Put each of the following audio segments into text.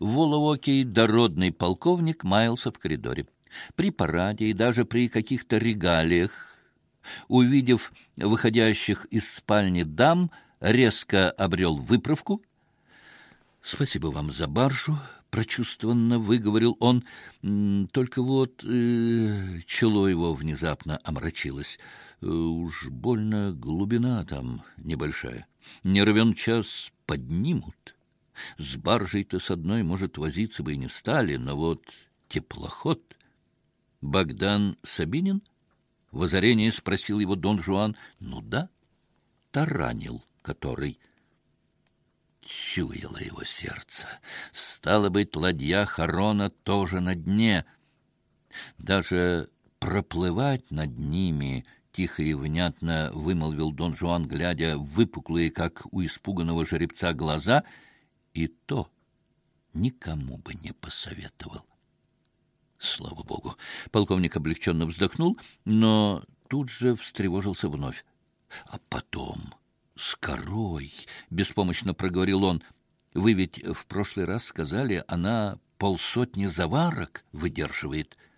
волоокий дородный полковник маялся в коридоре. При параде и даже при каких-то регалиях, увидев выходящих из спальни дам, резко обрел выправку. «Спасибо вам за баржу», — прочувствованно выговорил он. Только вот э, чело его внезапно омрачилось. Э, уж больно глубина там небольшая. Не равен час поднимут. С баржей-то с одной, может, возиться бы и не стали, но вот теплоход... Богдан Сабинин? В озарении спросил его Дон Жуан. Ну да, таранил который. Чуяло его сердце. Стало быть, ладья Харона тоже на дне. Даже проплывать над ними тихо и внятно вымолвил Дон Жуан, глядя в выпуклые, как у испуганного жеребца, глаза, и то никому бы не посоветовал. Слава богу! Полковник облегченно вздохнул, но тут же встревожился вновь. А потом, с корой, беспомощно проговорил он, вы ведь в прошлый раз сказали, она полсотни заварок выдерживает. —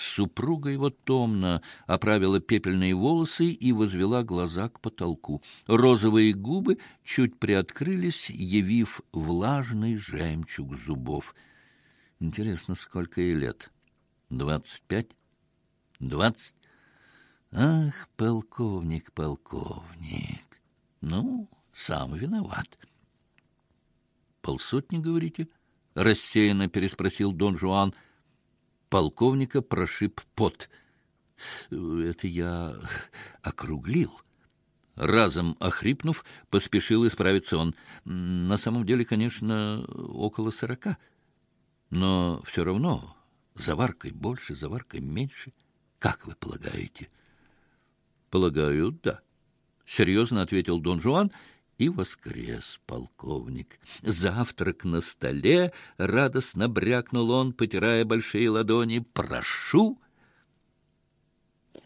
Супруга его томно оправила пепельные волосы и возвела глаза к потолку. Розовые губы чуть приоткрылись, явив влажный жемчуг зубов. Интересно, сколько ей лет? Двадцать пять? Двадцать? Ах, полковник, полковник! Ну, сам виноват. Полсотни, говорите? — рассеянно переспросил Дон Жуан — полковника прошиб пот. Это я округлил. Разом охрипнув, поспешил исправиться он. На самом деле, конечно, около сорока. Но все равно заваркой больше, заваркой меньше. Как вы полагаете? Полагаю, да. Серьезно ответил Дон Жуан и воскрес полковник. Завтрак на столе, радостно брякнул он, потирая большие ладони. «Прошу!»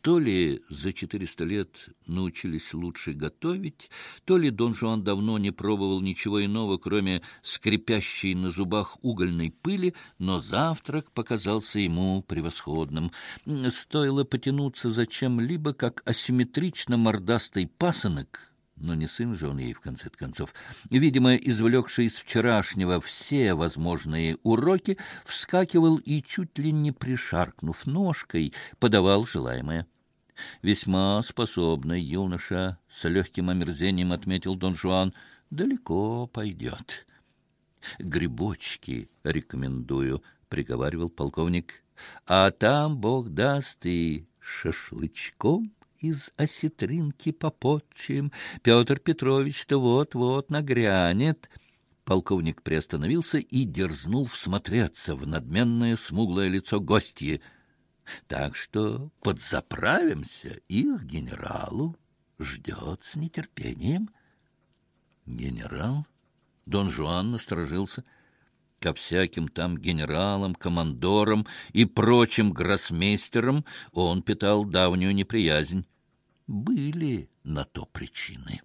То ли за четыреста лет научились лучше готовить, то ли Дон Жуан давно не пробовал ничего иного, кроме скрипящей на зубах угольной пыли, но завтрак показался ему превосходным. Стоило потянуться за чем-либо, как асимметрично мордастый пасынок — но не сын же он ей, в конце концов. Видимо, извлекший из вчерашнего все возможные уроки, вскакивал и, чуть ли не пришаркнув ножкой, подавал желаемое. «Весьма способный юноша», — с легким омерзением отметил Дон Жуан, — «далеко пойдет». «Грибочки рекомендую», — приговаривал полковник. «А там, бог даст, и шашлычком» из осетринки попотчим. Петр Петрович-то вот-вот нагрянет». Полковник приостановился и дерзнул всмотреться в надменное смуглое лицо гостьи. «Так что подзаправимся, их генералу ждет с нетерпением». «Генерал?» Дон Жуан насторожился ко всяким там генералам, командорам и прочим гроссмейстерам он питал давнюю неприязнь. Были на то причины.